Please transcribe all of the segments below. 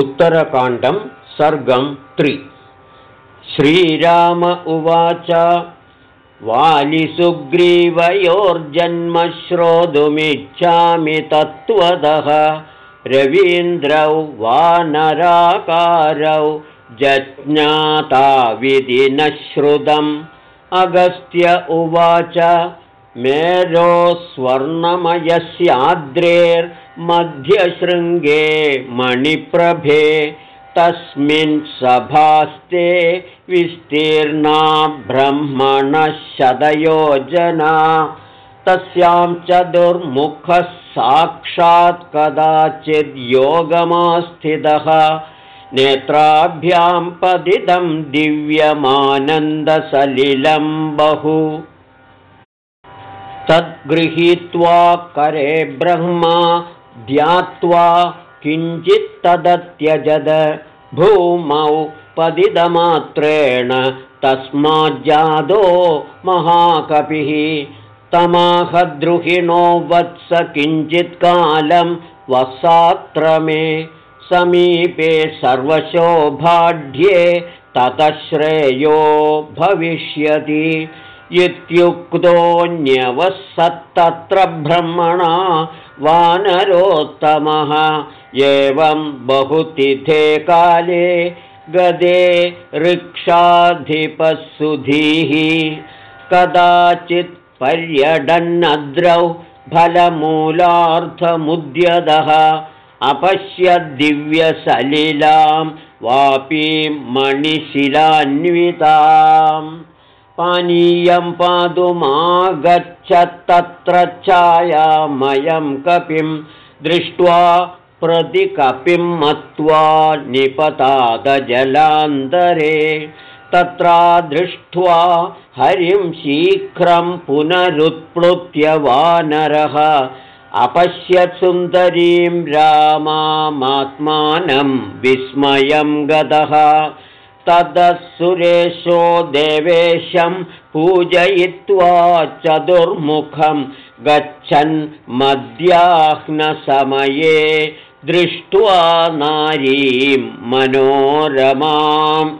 उत्तरकाण्डं सर्गं त्रि। श्रीराम उवाच वालिसुग्रीवयोर्जन्म श्रोतुमिच्छामि तत्त्वतः रवीन्द्रौ वानराकारौ जज्ञाताविधि न श्रुतम् अगस्त्य उवाच मेरो स्वर्णमयस्याद्रेर्मध्यशृङ्गे मणिप्रभे तस्मिन् सभास्ते विस्तीर्णा ब्रह्मणशतयोजना तस्यां चतुर्मुखः साक्षात् कदाचिद्योगमास्थितः नेत्राभ्यां पतितं दिव्यमानन्दसलिलं बहु तद्गृहीत्वा करे ब्रह्मा ध्यात्वा किञ्चित्तदत्यजद भूमौ पदिदमात्रेण तस्माज्जादो महाकपिः। तमाहद्रुहिणो वत्स किञ्चित्कालं वसात्र मे। समीपे सर्वशोभाढ्ये ततश्रेयो भविष्यति इत्युक्तोऽन्यवसत्तत्र ब्रह्मणा वानरोत्तमः। एवं बहुतिथे काले गदे ऋक्षाधिपसुधीः। कदाचित् पर्यडन्नद्रौ फलमूलार्थमुद्यतः दिव्यसलिलां वापीं मणिशिलान्विताम् पानीयं पातुमागच्छत्तत्र छायामयं कपिं दृष्ट्वा प्रतिकपिं मत्वा निपतादजलान्तरे तत्रा दृष्ट्वा हरिं शीघ्रं पुनरुत्प्लुत्य वानरः अपश्यत् सुन्दरीं रामामात्मानं विस्मयं गतः ततः सुरेशो देवेशं पूजयित्वा चतुर्मुखं गच्छन् मध्याह्नसमये दृष्ट्वा नारीं मनोरमाम्।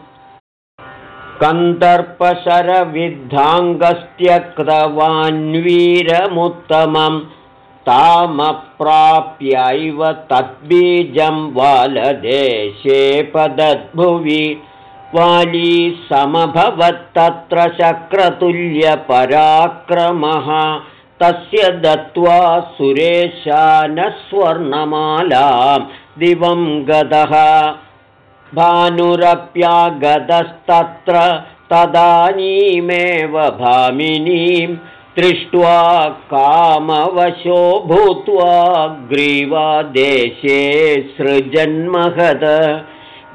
कन्दर्पशरविद्धाङ्गस्त्यक्तवान्वीरमुत्तमं तामप्राप्यैव तद्बीजं वालदेशे पदद्भुवि वाली समभवत्तत्र शक्रतुल्यपराक्रमः तस्य दत्त्वा सुरेशानस्वर्णमालां दिवं गतः भानुरप्यागतस्तत्र तदानीमेव भामिनीं दृष्ट्वा कामवशो भूत्वा ग्रीवादेशे सृजन्महद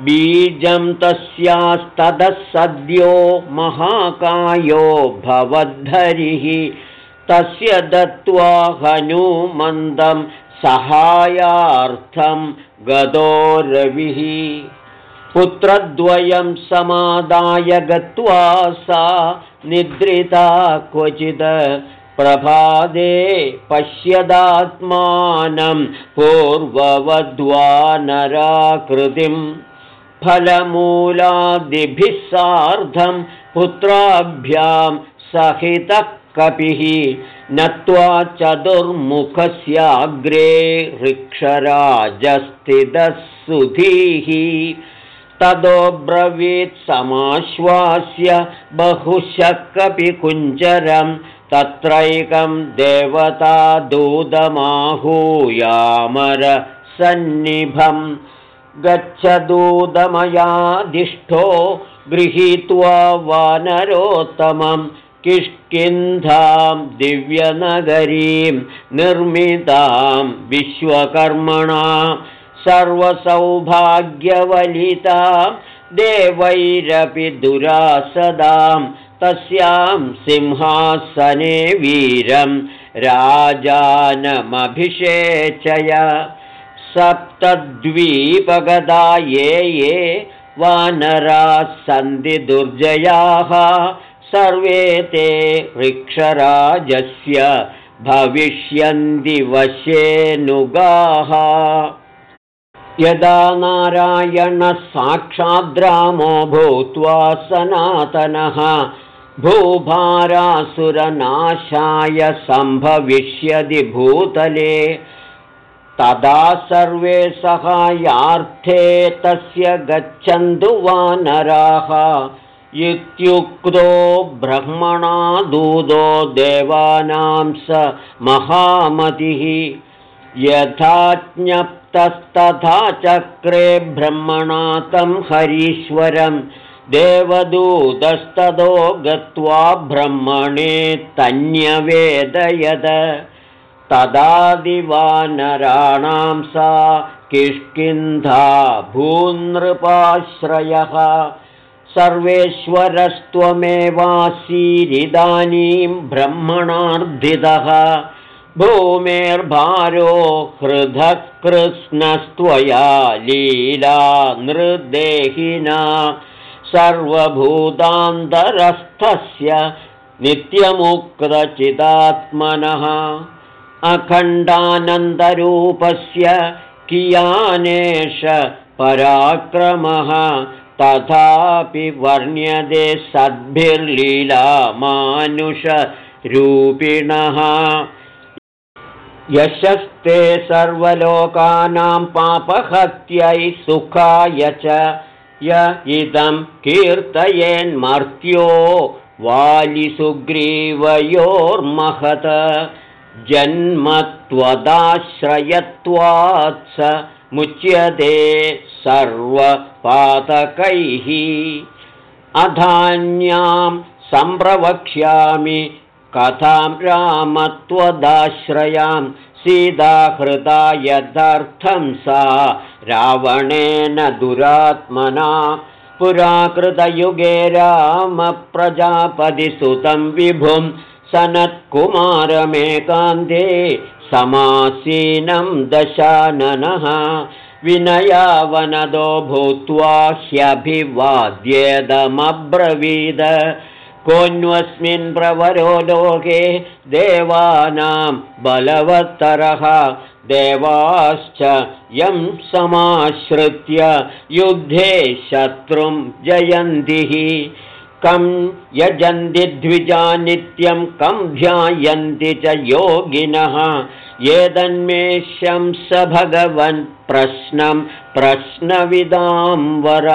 बीजं तस्यास्ततः सद्यो महाकायो भवद्धरिः तस्य दत्त्वा हनुमन्दं सहायार्थं गतो रविः। पुत्रद्वयं समादाय गत्वा सा निद्रिता क्वचित् प्रभादे पश्यदात्मानं पूर्ववद्वानराकृतिम् फलमूलादिभिः सार्धं पुत्राभ्यां सहितः कपिः नत्वा चतुर्मुखस्याग्रे ऋक्षराजस्थितः तदोब्रवीत् समाश्वास्य बहुशः कपिकुञ्जरं तत्रैकं देवता दूतमाहूयामरसन्निभम् गच्छदूतमयादिष्ठो गृहीत्वा वानरोत्तमं किष्किन्धां दिव्यनगरीं निर्मितां विश्वकर्मणा सर्वसौभाग्यवलितां देवैरपि दुरासदां तस्यां सिंहासने वीरं राजानमभिषेचय सप्तद्वीपगदा ये ये वानराः सन्ति दुर्जयाः सर्वे ते वृक्षराजस्य भविष्यन्ति वश्येनुगाः यदा नारायणः साक्षाद्रामो भूत्वा सनातनः भूभारासुरनाशाय सम्भविष्यति भूतले तदा सर्वे सहायार्थे तस्य गच्छन्तु वानराः। इत्युक्तो ब्रह्मणा दूतो देवानां स महामतिः। यथा ज्ञप्तस्तथा चक्रे ब्रह्मणा तं हरीश्वरम् देवदूतस्ततो गत्वा ब्रह्मणे तन्यवेदयद तदादिवानराणां सा किष्किन्धा भूनृपाश्रयः। सर्वेश्वरस्त्वमेवासीरिदानीं ब्रह्मणार्धितः भूमेर्भारो हृदः कृत्स्नस्त्वया लीला नृदेहिना। सर्वभूतान्तरस्थस्य नित्यमुक्तचिदात्मनः अखण्डानन्दरूपस्य कियानेश पराक्रमः तथापि वर्ण्यते सद्भिर्लीलामानुषरूपिणः। यशस्ते सर्वलोकानां पापहत्यै सुखाय च य इदं कीर्तयेन्मर्त्यो वालिसुग्रीवयोर्महत जन्मत्वदाश्रयत्वात् स मुच्यते सर्वपातकैः। अधान्यां सम्प्रवक्ष्यामि कथां रामत्वदाश्रयां सीताहृता यदर्थं सा रावणेन दुरात्मना। पुराकृतयुगे रामप्रजापतिसुतं विभुं सनत्कुमारमेकान्ते समासीनं दशाननः विनयावनदो भूत्वा ह्यभिवाद्येदमब्रवीद। कोऽन्वस्मिन् प्रवरो लोके देवानां बलवत्तरः। देवाश्च यं समाश्रित्य युद्धे शत्रुं जयन्तिः कं यजन्ति द्विजा नित्यं कं ध्यायन्ति च योगिनः। एतन्मेष्यं स भगवन् प्रश्नं प्रश्नविदां वर।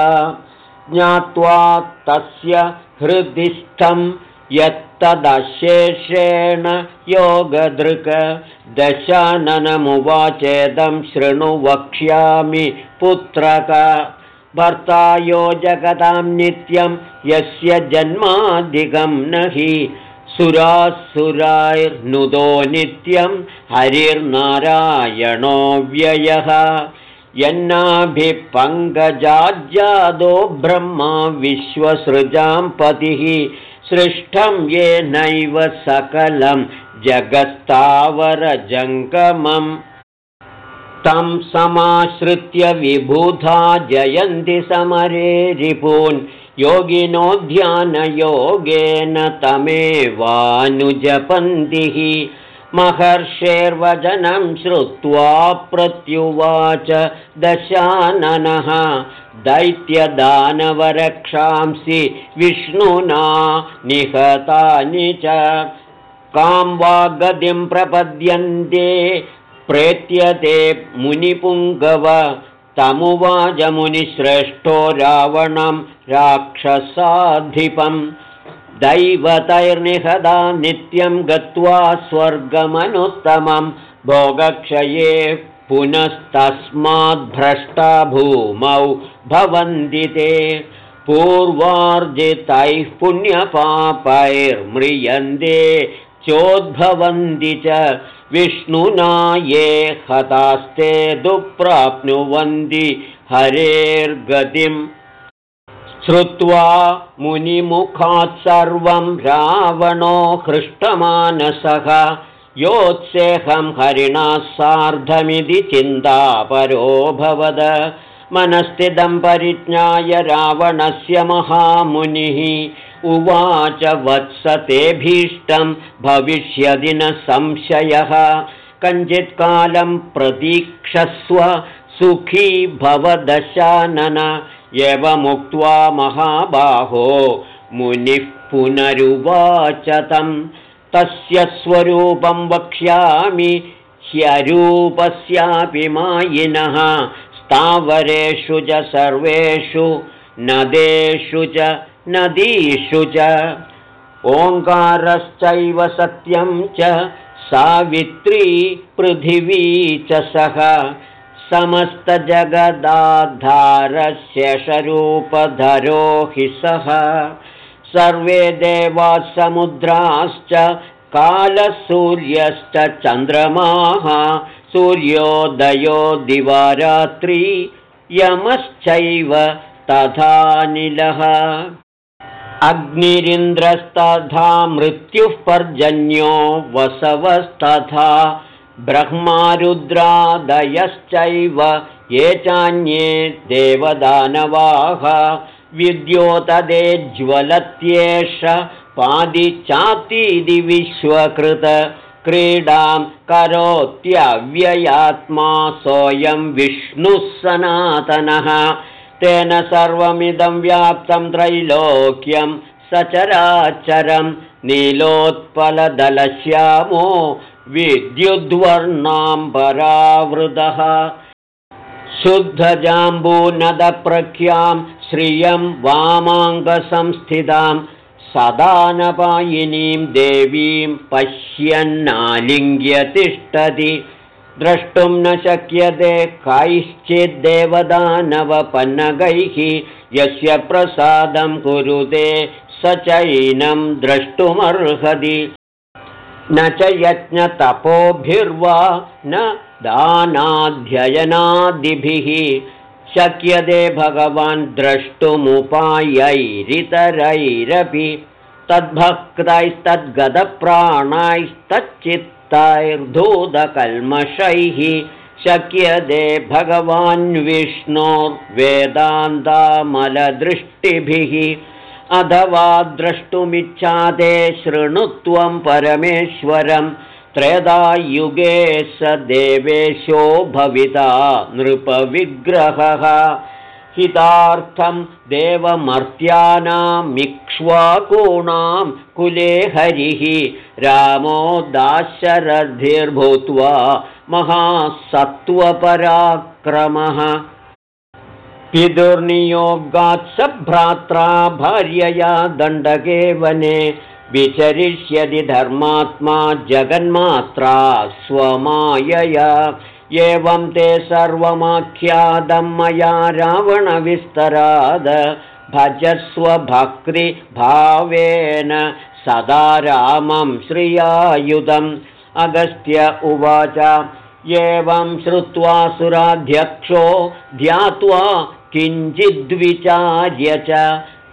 ज्ञात्वा तस्य हृदिस्थं यत्तदशेषेण योगदृक्। दशाननमुवाचेदं शृणु वक्ष्यामि पुत्रक भर्ता यो जगतां नित्यं यस्य जन्माधिकं न हि सुरासुराैर्नुदो नित्यं हरिर्नारायणो व्ययः। यन्नाभिपङ्कजाज्यादो ब्रह्मा विश्वसृजां पतिः। सृष्टं येनैव सकलं जगत्तावरजङ्गमम् तं समाश्रित्य विबुधा जयन्ति समरे रिपून्। योगिनो ध्यानयोगेन तमेवानुजपन्तिः महर्षेर्वचनं श्रुत्वा प्रत्युवाच दशाननः। दैत्यदानवरक्षांसि विष्णुना निहतानि च। कां वा गतिं प्रपद्यन्ते प्रेत्यते मुनिपुङ्गव तमुवाचमुनिश्रेष्ठो रावणं राक्षसाधिपम् दैवतैर्निहदा नित्यं गत्वा स्वर्गमनुत्तमं। भोगक्षये पुनस्तस्माद्भ्रष्टा भूमौ भवन्ति ते। पूर्वार्जितैः पुण्यपापैर्म्रियन्ते चोद्भवन्ति च विष्णुना ये हतास्ते दुःप्राप्नुवन्ति हरेर्गतिम्। श्रुत्वा मुनिमुखात् सर्वं रावणो हृष्टमानसः। योत्सेहं हरिणा सार्धमिति चिन्तापरोऽभवद मनस्थितं परिज्ञाय रावणस्य महामुनिः उवाच वत्स तेभीष्टं भविष्यदि न संशयः। कञ्चित्कालं प्रतीक्षस्व सुखी भवदशानन एवमुक्त्वा महाबाहो मुनिः पुनरुवाच तं। तस्य स्वरूपं वक्ष्यामि ह्यरूपस्यापि मायिनः। स्थावरेषु च सर्वेषु नदेषु च नदीषु च ओङ्कारश्चैव सत्यं च सावित्री पृथिवी च सः समस्तजगदाधारशेषरूपधरो हि सः सर्वे देवाः समुद्राश्च कालसूर्यश्च चन्द्रमाः सूर्योदयो दिवारात्री यमश्चैव तथानिलः अग्निरिन्द्रस्तथा मृत्युः पर्जन्यो वसवस्तथा ब्रह्मारुद्रादयश्चैव ये चान्ये देवदानवाः विद्योतदे ज्वलत्येष पादिचातीति विश्वकृत क्रीडां करोत्यव्ययात्मा सोऽयं विष्णुः सनातनः तेन सर्वमिदं व्याप्तं त्रैलोक्यं सचराचरं नीलोत्पलदलश्यामो विद्युद्वर्णाम्बरावृतः। शुद्धजाम्बूनदप्रख्यां श्रियं वामाङ्गसंस्थितां सदानपायिनीं देवीं पश्यन्नालिङ्ग्य तिष्ठति द्रष्टुं न शक्यते कैश्चिद्देवदानवपन्नगैः यस्य प्रसादं कुरुते स चैनं द्रष्टुमर्हति। न च यज्ञतपोभिर्वा न दानाध्ययनादिभिः। शक्यते भगवान् द्रष्टुमुपायैरितरैरपि तद्भक्तैस्तद्गतप्राणैस्तच्चित्तैर्धूतकल्मषैः शक्यते भगवान् विष्णोर्वेदान्तामलदृष्टिभिः। अथवा द्रष्टुमिच्छादे शृणुत्वं परमेश्वरं। त्रेधायुगे स देवेशो भविता नृपविग्रहः हितार्थं देवमर्त्यानामिक्ष्वाकूणां कुले हरिः। रामो दाशरथिर्भूत्वा महासत्त्वपराक्रमः। पितुर्नियोगात्सभ्रात्रा भार्यया दण्डके वने विचरिष्यति धर्मात्मा जगन्मात्रा स्वमायया एवं ते सर्वमाख्यातं मया रावणविस्तराद भजस्वभक्तिभावेन सदा रामं श्रियायुधम्। अगस्त्य उवाच एवं श्रुत्वा सुराध्यक्षो ध्यात्वा किञ्चिद्विचार्य च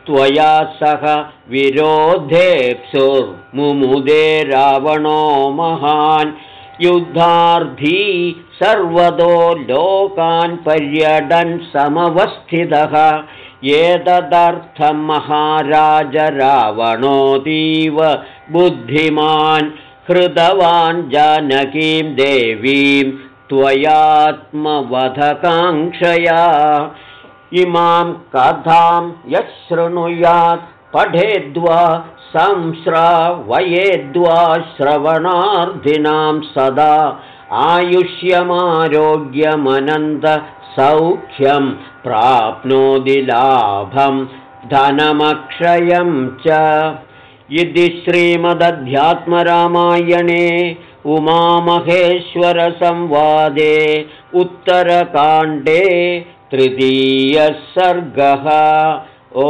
त्वया सह विरोधेप्सुर्मुमुदे रावणो महान् युद्धार्थी सर्वतो लोकान् पर्यटन् समवस्थितः। एतदर्थं महाराज रावणोऽतीव बुद्धिमान् हृतवान् जानकीं देवीं त्वयात्मवधकाङ्क्षया। इमां कथां यशृणुयात् पठेद्वा संश्रावयेद्वा श्रवणार्थिनां सदा आयुष्यमारोग्यमनन्तसौख्यं प्राप्नोति लाभं धनमक्षयं च। इति श्रीमदध्यात्मरामायणे उमामहेश्वरसंवादे उत्तरकाण्डे तृतीयः सर्गः। ओ